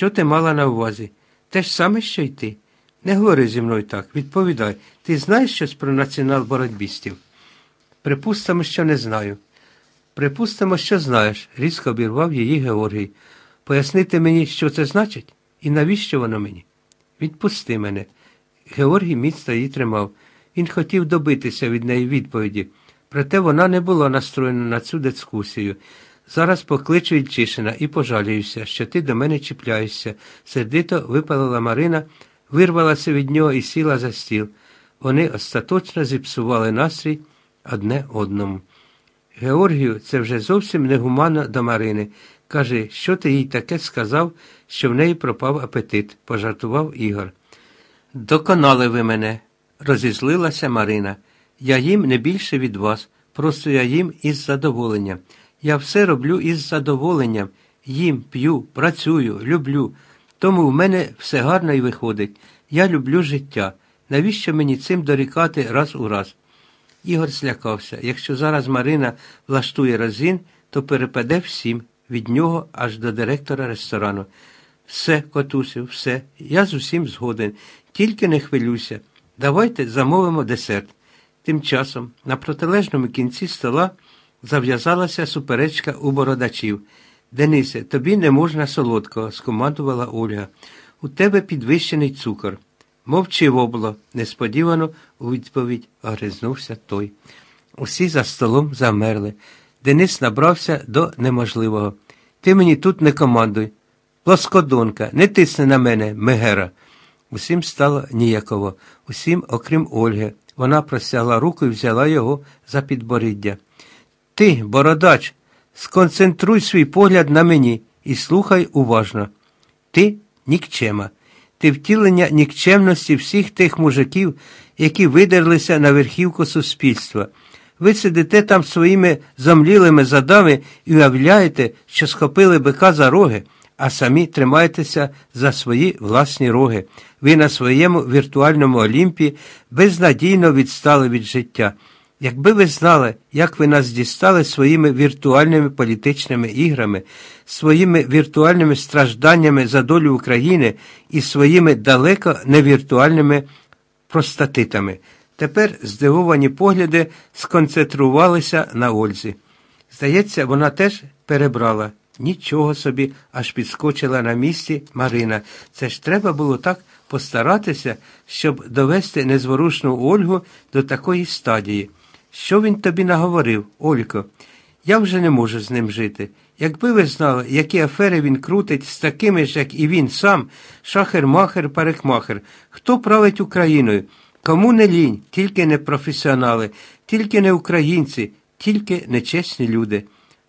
Що ти мала на увазі? Те ж саме, що й ти. Не говори зі мною так. Відповідай, ти знаєш щось про націонал-боротьбістів? Припустимо, що не знаю. Припустимо, що знаєш, різко обірвав її Георгій. Пояснити мені, що це значить, і навіщо воно мені? Відпусти мене. Георгій міцно її тримав. Він хотів добитися від неї відповіді, проте вона не була настроєна на цю дискусію. Зараз покличу Ільчишина і пожалююся, що ти до мене чіпляєшся, сердито випалила Марина, вирвалася від нього і сіла за стіл. Вони остаточно зіпсували настрій одне одному. Георгію, це вже зовсім негуманно до Марини. Каже, що ти їй таке сказав, що в неї пропав апетит, пожартував Ігор. Доконали ви мене, розізлилася Марина. Я їм не більше від вас, просто я їм із задоволенням. Я все роблю із задоволенням. Їм, п'ю, працюю, люблю. Тому в мене все гарно і виходить. Я люблю життя. Навіщо мені цим дорікати раз у раз? Ігор злякався. Якщо зараз Марина влаштує розін, то перепаде всім, від нього аж до директора ресторану. Все, котусю, все, я з усім згоден. Тільки не хвилюйся. Давайте замовимо десерт. Тим часом на протилежному кінці стола зав'язалася суперечка у бородачів. Денисе, тобі не можна солодкого, скомандувала Ольга. У тебе підвищений цукор. Мовчи вобло, несподівано у відповідь огризнувся той. Усі за столом замерли. Денис набрався до неможливого. Ти мені тут не командуй. Плоскодонка, не тисни на мене, Мегера. Усім стало ніяково, усім, окрім Ольги. Вона простягла руку і взяла його за підборіддя. Ти, бородач, сконцентруй свій погляд на мені і слухай уважно. Ти нікчема. Ти втілення нікчемності всіх тих мужиків, які видерлися на верхівку суспільства. Ви сидите там своїми замлілими задами і уявляєте, що схопили бика за роги, а самі тримаєтеся за свої власні роги. Ви на своєму віртуальному Олімпі безнадійно відстали від життя. Якби ви знали, як ви нас дістали своїми віртуальними політичними іграми, своїми віртуальними стражданнями за долю України і своїми далеко невіртуальними простатитами. Тепер здивовані погляди сконцентрувалися на Ользі. Здається, вона теж перебрала. Нічого собі, аж підскочила на місці Марина. Це ж треба було так постаратися, щоб довести незворушну Ольгу до такої стадії. Що він тобі наговорив, Олько? Я вже не можу з ним жити. Якби ви знали, які афери він крутить з такими ж, як і він сам, шахер-махер, парикмахер, хто править Україною? Кому не лінь, тільки не професіонали, тільки не українці, тільки нечесні люди.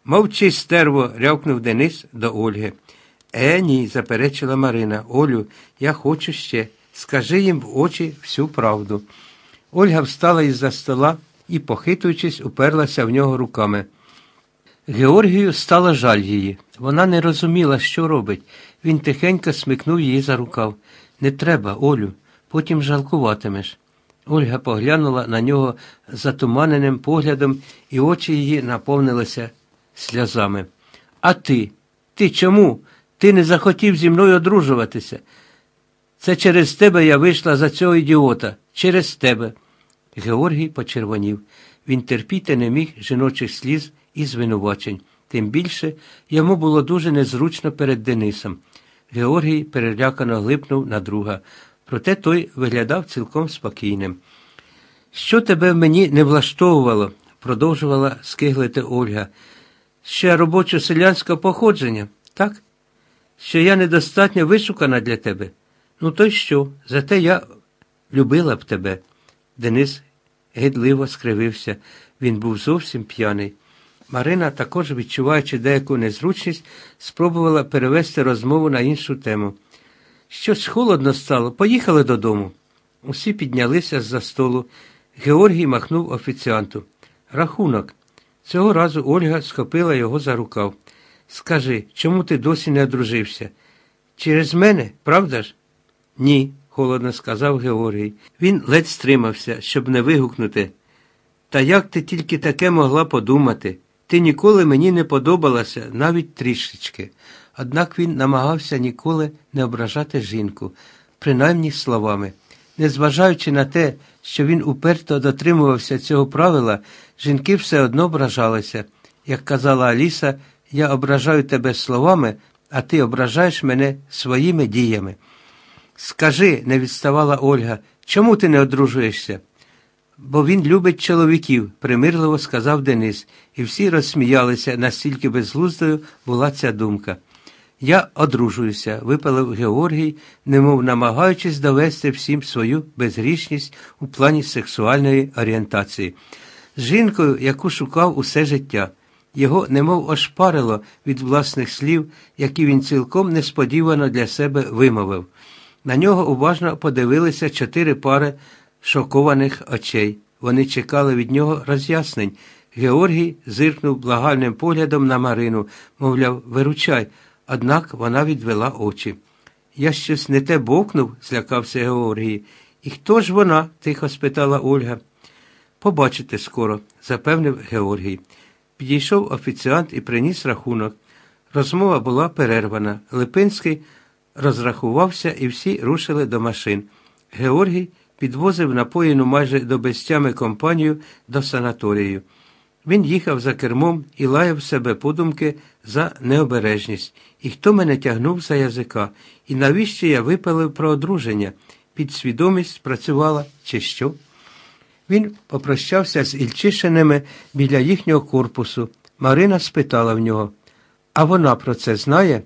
Мовчи, стерво, рявкнув Денис до Ольги. Е, ні, заперечила Марина. Олю, я хочу ще. Скажи їм в очі всю правду. Ольга встала із за стола і, похитуючись, уперлася в нього руками. Георгію стало жаль її. Вона не розуміла, що робить. Він тихенько смикнув її за рукав. Не треба, Олю, потім жалкуватимеш. Ольга поглянула на нього затуманеним поглядом, і очі її наповнилися сльозами. А ти? Ти чому? Ти не захотів зі мною одружуватися? Це через тебе я вийшла за цього ідіота, через тебе. Георгій почервонів. Він терпіти не міг жіночих сліз і звинувачень. Тим більше йому було дуже незручно перед Денисом. Георгій перелякано глипнув на друга, проте той виглядав цілком спокійним. Що тебе в мені не влаштовувало, продовжувала скиглити Ольга. Ще робочо селянського походження, так? Що я недостатньо вишукана для тебе. Ну, то й що? Зате я любила б тебе. Денис гидливо скривився. Він був зовсім п'яний. Марина, також відчуваючи деяку незручність, спробувала перевести розмову на іншу тему. Щось холодно стало, поїхали додому. Усі піднялися з-за столу. Георгій махнув офіціанту. Рахунок. Цього разу Ольга схопила його за рукав. Скажи, чому ти досі не одружився? Через мене, правда ж? Ні, холодно сказав Георгій. Він ледь стримався, щоб не вигукнути. Та як ти тільки таке могла подумати? Ти ніколи мені не подобалася, навіть трішечки. однак він намагався ніколи не ображати жінку, принаймні словами. Незважаючи на те, що він уперто дотримувався цього правила, жінки все одно ображалися. Як казала Аліса, я ображаю тебе словами, а ти ображаєш мене своїми діями. Скажи, не відставала Ольга, чому ти не одружуєшся? Бо він любить чоловіків, примирливо сказав Денис, і всі розсміялися, настільки безглуздою була ця думка. Я одружуюся, випалив Георгій, немов намагаючись довести всім свою безгрішність у плані сексуальної орієнтації. З жінкою, яку шукав усе життя. Його немов ошпарило від власних слів, які він цілком несподівано для себе вимовив. На нього уважно подивилися чотири пари шокованих очей. Вони чекали від нього роз'яснень. Георгій зиркнув благальним поглядом на Марину, мовляв, виручай, однак вона відвела очі. Я щось не те бовкнув, злякався Георгій. І хто ж вона? тихо спитала Ольга. Побачите скоро, запевнив Георгій. Підійшов офіціант і приніс рахунок. Розмова була перервана. Липинський розрахувався і всі рушили до машин. Георгій підвозив напоїну майже до безтями компанію до санаторію. Він їхав за кермом і лаяв себе подумки за необережність. І хто мене тягнув за язика, і навіщо я випалив про одруження? Підсвідомість спрацювала, чи що? Він попрощався з Ільчишиними біля їхнього корпусу. Марина спитала в нього, а вона про це знає?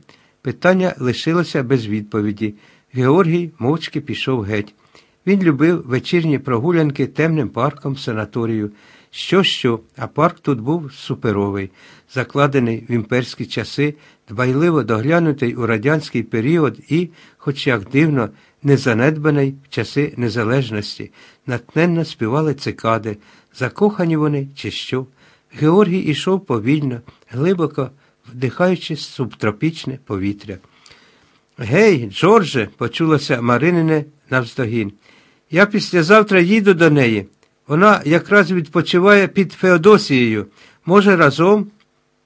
Питання лишилося без відповіді. Георгій мовчки пішов геть. Він любив вечірні прогулянки темним парком санаторію. Що, що, а парк тут був суперовий, закладений в імперські часи, дбайливо доглянутий у радянський період і, хоч як дивно, незанедбаний в часи незалежності, натненно співали цикади, закохані вони чи що. Георгій ішов повільно, глибоко вдихаючи субтропічне повітря. Гей, Джордже, почулося Маринине навздогін. Я післязавтра їду до неї. Вона якраз відпочиває під Феодосією. Може, разом?